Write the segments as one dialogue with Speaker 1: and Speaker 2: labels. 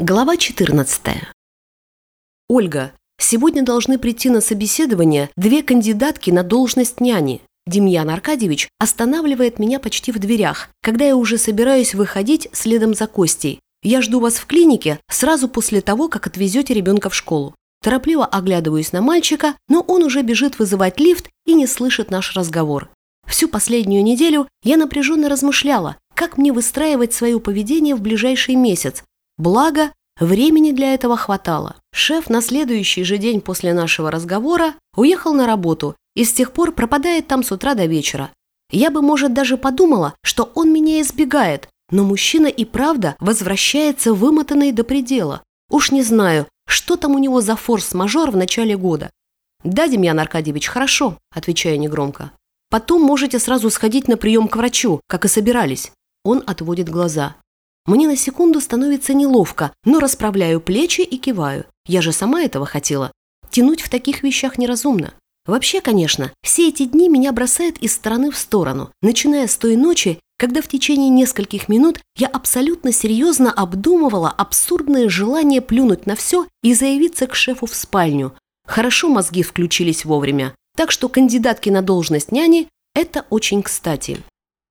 Speaker 1: Глава 14. Ольга, сегодня должны прийти на собеседование две кандидатки на должность няни. Демьян Аркадьевич останавливает меня почти в дверях, когда я уже собираюсь выходить следом за Костей. Я жду вас в клинике сразу после того, как отвезете ребенка в школу. Торопливо оглядываюсь на мальчика, но он уже бежит вызывать лифт и не слышит наш разговор. Всю последнюю неделю я напряженно размышляла, как мне выстраивать свое поведение в ближайший месяц, Благо, времени для этого хватало. Шеф на следующий же день после нашего разговора уехал на работу и с тех пор пропадает там с утра до вечера. Я бы, может, даже подумала, что он меня избегает, но мужчина и правда возвращается вымотанный до предела. Уж не знаю, что там у него за форс-мажор в начале года. «Да, Демьян Аркадьевич, хорошо», – отвечаю негромко. «Потом можете сразу сходить на прием к врачу, как и собирались». Он отводит глаза. Мне на секунду становится неловко, но расправляю плечи и киваю. Я же сама этого хотела. Тянуть в таких вещах неразумно. Вообще, конечно, все эти дни меня бросает из стороны в сторону, начиная с той ночи, когда в течение нескольких минут я абсолютно серьезно обдумывала абсурдное желание плюнуть на все и заявиться к шефу в спальню. Хорошо мозги включились вовремя, так что кандидатки на должность няни – это очень кстати.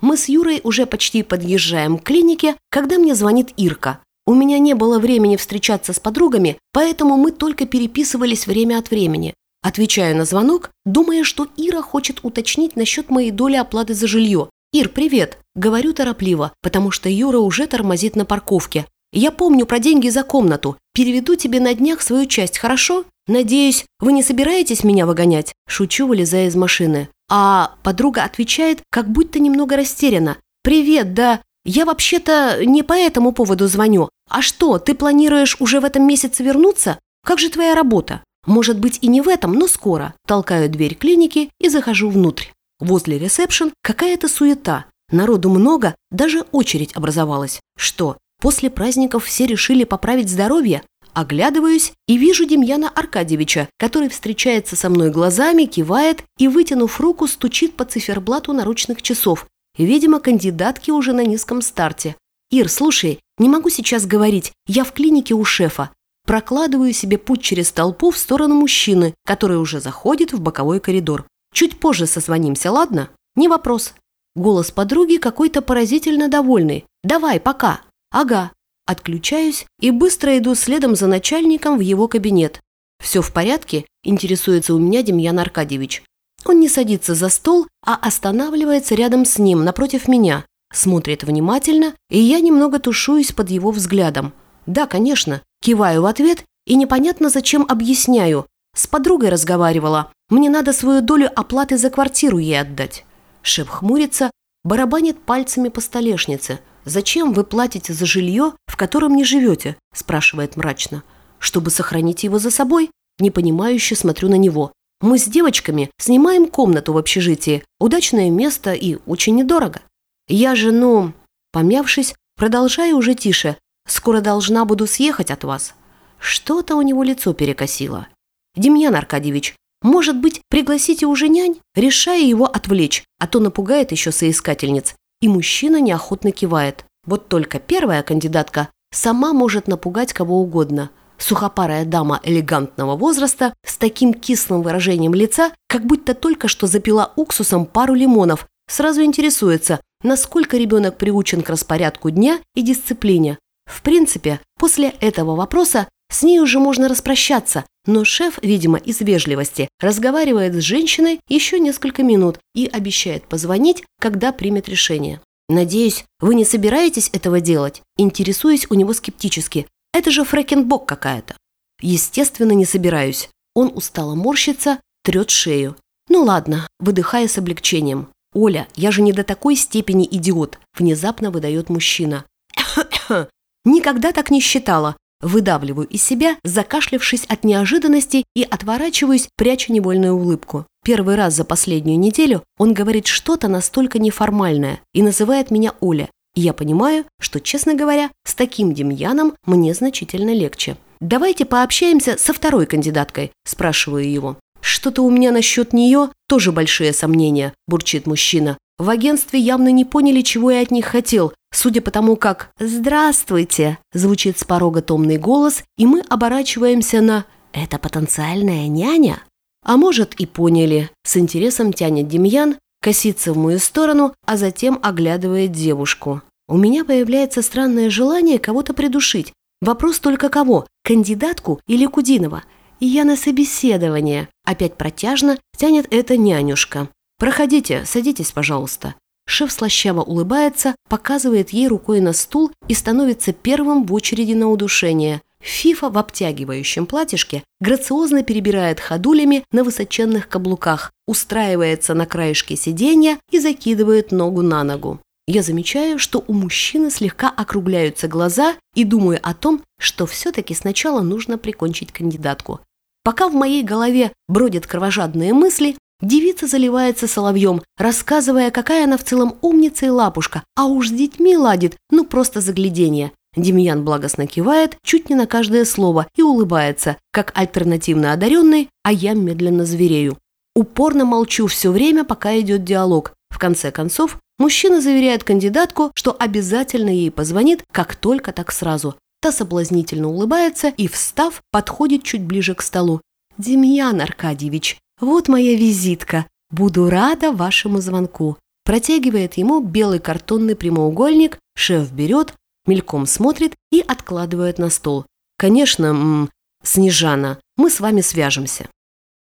Speaker 1: Мы с Юрой уже почти подъезжаем к клинике, когда мне звонит Ирка. У меня не было времени встречаться с подругами, поэтому мы только переписывались время от времени. Отвечаю на звонок, думая, что Ира хочет уточнить насчет моей доли оплаты за жилье. «Ир, привет!» – говорю торопливо, потому что Юра уже тормозит на парковке. «Я помню про деньги за комнату. Переведу тебе на днях свою часть, хорошо? Надеюсь, вы не собираетесь меня выгонять?» Шучу, вылезая из машины. А подруга отвечает, как будто немного растеряна. «Привет, да, я вообще-то не по этому поводу звоню. А что, ты планируешь уже в этом месяце вернуться? Как же твоя работа? Может быть и не в этом, но скоро». Толкаю дверь клиники и захожу внутрь. Возле ресепшн какая-то суета. Народу много, даже очередь образовалась. Что, после праздников все решили поправить здоровье? Оглядываюсь и вижу Демьяна Аркадьевича, который встречается со мной глазами, кивает и, вытянув руку, стучит по циферблату наручных часов. Видимо, кандидатки уже на низком старте. «Ир, слушай, не могу сейчас говорить, я в клинике у шефа. Прокладываю себе путь через толпу в сторону мужчины, который уже заходит в боковой коридор. Чуть позже созвонимся, ладно? Не вопрос». Голос подруги какой-то поразительно довольный. «Давай, пока». «Ага, Отключаюсь и быстро иду следом за начальником в его кабинет. «Все в порядке?» – интересуется у меня Демьян Аркадьевич. Он не садится за стол, а останавливается рядом с ним, напротив меня. Смотрит внимательно, и я немного тушуюсь под его взглядом. «Да, конечно». Киваю в ответ и непонятно зачем объясняю. С подругой разговаривала. Мне надо свою долю оплаты за квартиру ей отдать. Шеф хмурится, барабанит пальцами по столешнице – «Зачем вы платите за жилье, в котором не живете?» – спрашивает мрачно. «Чтобы сохранить его за собой?» Непонимающе смотрю на него. «Мы с девочками снимаем комнату в общежитии. Удачное место и очень недорого. Я же, ну...» Помявшись, продолжаю уже тише. «Скоро должна буду съехать от вас». Что-то у него лицо перекосило. «Демьян Аркадьевич, может быть, пригласите уже нянь?» Решая его отвлечь, а то напугает еще соискательниц и мужчина неохотно кивает. Вот только первая кандидатка сама может напугать кого угодно. Сухопарая дама элегантного возраста с таким кислым выражением лица, как будто только что запила уксусом пару лимонов, сразу интересуется, насколько ребенок приучен к распорядку дня и дисциплине. В принципе, после этого вопроса с ней уже можно распрощаться, но шеф, видимо, из вежливости, разговаривает с женщиной еще несколько минут и обещает позвонить, когда примет решение. «Надеюсь, вы не собираетесь этого делать?» Интересуюсь у него скептически. «Это же фрэкенбок какая-то». Естественно, не собираюсь. Он устало морщится, трет шею. «Ну ладно», выдыхая с облегчением. «Оля, я же не до такой степени идиот», внезапно выдает мужчина. «Никогда так не считала. Выдавливаю из себя, закашлявшись от неожиданности и отворачиваюсь, пряча невольную улыбку. Первый раз за последнюю неделю он говорит что-то настолько неформальное и называет меня Оля. И я понимаю, что, честно говоря, с таким Демьяном мне значительно легче. «Давайте пообщаемся со второй кандидаткой», – спрашиваю его. «Что-то у меня насчет нее тоже большие сомнения», – бурчит мужчина. В агентстве явно не поняли, чего я от них хотел, судя по тому, как «Здравствуйте!» звучит с порога томный голос, и мы оборачиваемся на «Это потенциальная няня?» А может и поняли. С интересом тянет Демьян, косится в мою сторону, а затем оглядывает девушку. У меня появляется странное желание кого-то придушить. Вопрос только кого, кандидатку или Кудинова? И я на собеседование. Опять протяжно тянет эта нянюшка. «Проходите, садитесь, пожалуйста». Шеф слащаво улыбается, показывает ей рукой на стул и становится первым в очереди на удушение. Фифа в обтягивающем платьишке грациозно перебирает ходулями на высоченных каблуках, устраивается на краешке сиденья и закидывает ногу на ногу. Я замечаю, что у мужчины слегка округляются глаза и думаю о том, что все-таки сначала нужно прикончить кандидатку. Пока в моей голове бродят кровожадные мысли, девица заливается соловьем, рассказывая, какая она в целом умница и лапушка, а уж с детьми ладит, ну просто загляденье. Демьян благостно кивает чуть не на каждое слово и улыбается, как альтернативно одаренный, а я медленно зверею. Упорно молчу все время, пока идет диалог. В конце концов, Мужчина заверяет кандидатку, что обязательно ей позвонит, как только так сразу. Та соблазнительно улыбается и, встав, подходит чуть ближе к столу. «Демьян Аркадьевич, вот моя визитка. Буду рада вашему звонку». Протягивает ему белый картонный прямоугольник, шеф берет, мельком смотрит и откладывает на стол. «Конечно, м -м, Снежана, мы с вами свяжемся».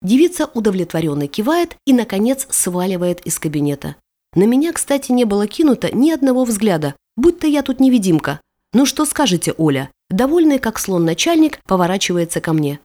Speaker 1: Девица удовлетворенно кивает и, наконец, сваливает из кабинета. На меня, кстати, не было кинуто ни одного взгляда, будь то я тут невидимка. Ну что скажете, Оля? Довольный, как слон начальник, поворачивается ко мне.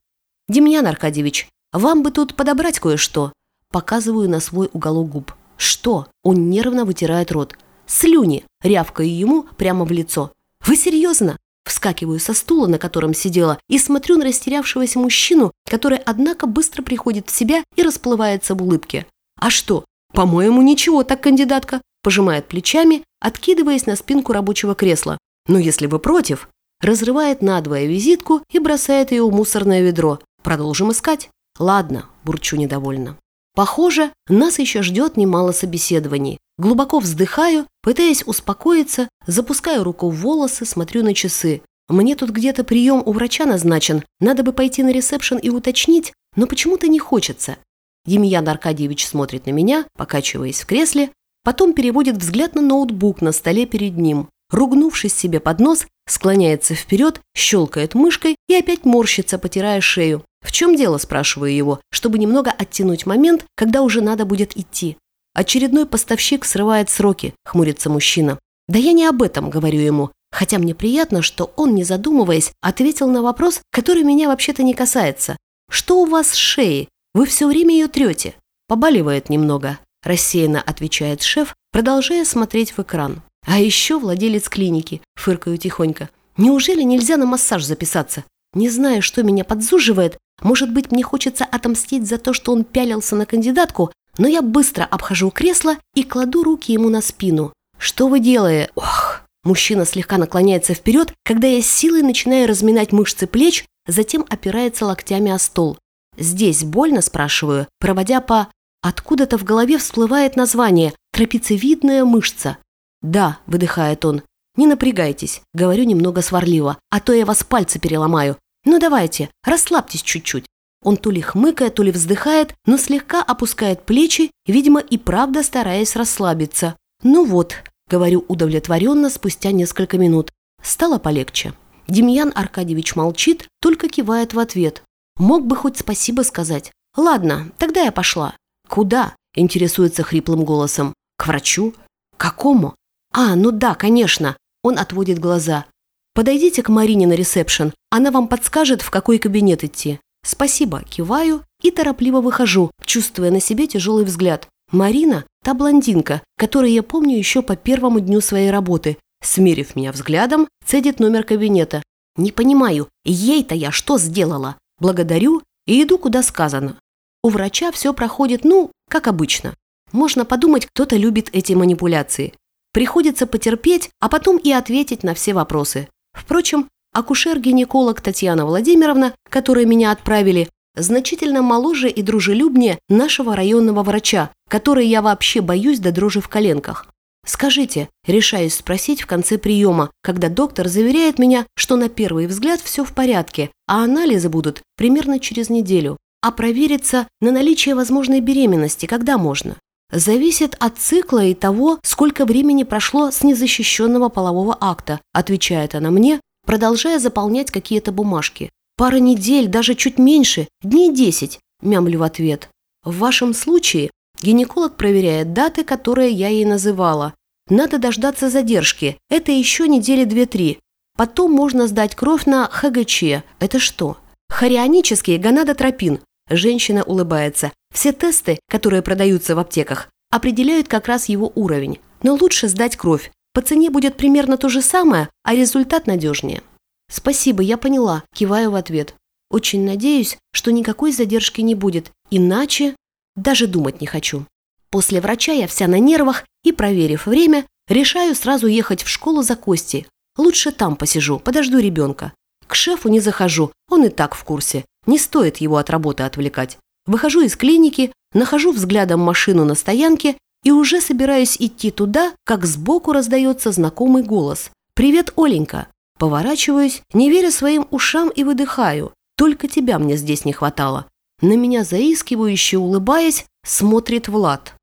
Speaker 1: Демьян Аркадьевич, вам бы тут подобрать кое-что. Показываю на свой уголок губ. Что? Он нервно вытирает рот. Слюни, рявкаю ему прямо в лицо. Вы серьезно? Вскакиваю со стула, на котором сидела, и смотрю на растерявшегося мужчину, который, однако, быстро приходит в себя и расплывается в улыбке. А что, «По-моему, ничего так, кандидатка», пожимает плечами, откидываясь на спинку рабочего кресла. «Но если вы против...» Разрывает надвое визитку и бросает ее в мусорное ведро. «Продолжим искать». «Ладно», бурчу недовольно. Похоже, нас еще ждет немало собеседований. Глубоко вздыхаю, пытаясь успокоиться, запускаю руку в волосы, смотрю на часы. Мне тут где-то прием у врача назначен, надо бы пойти на ресепшн и уточнить, но почему-то не хочется. Демьян Аркадьевич смотрит на меня, покачиваясь в кресле, потом переводит взгляд на ноутбук на столе перед ним. Ругнувшись себе под нос, склоняется вперед, щелкает мышкой и опять морщится, потирая шею. «В чем дело?» – спрашиваю его, чтобы немного оттянуть момент, когда уже надо будет идти. Очередной поставщик срывает сроки, хмурится мужчина. «Да я не об этом», – говорю ему, хотя мне приятно, что он, не задумываясь, ответил на вопрос, который меня вообще-то не касается. «Что у вас с шеей? Вы все время ее трете. Побаливает немного, рассеянно отвечает шеф, продолжая смотреть в экран. А еще владелец клиники, фыркаю тихонько. Неужели нельзя на массаж записаться? Не знаю, что меня подзуживает. Может быть, мне хочется отомстить за то, что он пялился на кандидатку, но я быстро обхожу кресло и кладу руки ему на спину. Что вы делаете? Ох! Мужчина слегка наклоняется вперед, когда я силой начинаю разминать мышцы плеч, затем опирается локтями о стол. «Здесь больно?» – спрашиваю, проводя по... Откуда-то в голове всплывает название «трапециевидная мышца». «Да», – выдыхает он. «Не напрягайтесь», – говорю немного сварливо, «а то я вас пальцы переломаю. Ну давайте, расслабьтесь чуть-чуть». Он то ли хмыкает, то ли вздыхает, но слегка опускает плечи, видимо, и правда стараясь расслабиться. «Ну вот», – говорю удовлетворенно спустя несколько минут. Стало полегче. Демьян Аркадьевич молчит, только кивает в ответ. Мог бы хоть спасибо сказать. Ладно, тогда я пошла. Куда? Интересуется хриплым голосом. К врачу? Какому? А, ну да, конечно. Он отводит глаза. Подойдите к Марине на ресепшн. Она вам подскажет, в какой кабинет идти. Спасибо, киваю и торопливо выхожу, чувствуя на себе тяжелый взгляд. Марина – та блондинка, которую я помню еще по первому дню своей работы. Смерив меня взглядом, цедит номер кабинета. Не понимаю, ей-то я что сделала? Благодарю и иду, куда сказано. У врача все проходит, ну, как обычно. Можно подумать, кто-то любит эти манипуляции. Приходится потерпеть, а потом и ответить на все вопросы. Впрочем, акушер-гинеколог Татьяна Владимировна, которой меня отправили, значительно моложе и дружелюбнее нашего районного врача, который я вообще боюсь до дрожи в коленках. Скажите, решаюсь спросить в конце приема, когда доктор заверяет меня, что на первый взгляд все в порядке, а анализы будут примерно через неделю. А провериться на наличие возможной беременности когда можно? Зависит от цикла и того, сколько времени прошло с незащищенного полового акта, отвечает она мне, продолжая заполнять какие-то бумажки. Пара недель, даже чуть меньше, дней десять, мямлю в ответ. В вашем случае гинеколог проверяет даты, которые я ей называла. Надо дождаться задержки, это еще недели две-три. Потом можно сдать кровь на ХГЧ. Это что? Хорионический гонадотропин. Женщина улыбается. Все тесты, которые продаются в аптеках, определяют как раз его уровень. Но лучше сдать кровь. По цене будет примерно то же самое, а результат надежнее. «Спасибо, я поняла», – киваю в ответ. «Очень надеюсь, что никакой задержки не будет, иначе даже думать не хочу». После врача я вся на нервах и, проверив время, решаю сразу ехать в школу за Костей. Лучше там посижу, подожду ребенка. К шефу не захожу, он и так в курсе. Не стоит его от работы отвлекать. Выхожу из клиники, нахожу взглядом машину на стоянке и уже собираюсь идти туда, как сбоку раздается знакомый голос. «Привет, Оленька!» Поворачиваюсь, не веря своим ушам и выдыхаю. Только тебя мне здесь не хватало. На меня заискивающе улыбаясь, смотрит Влад.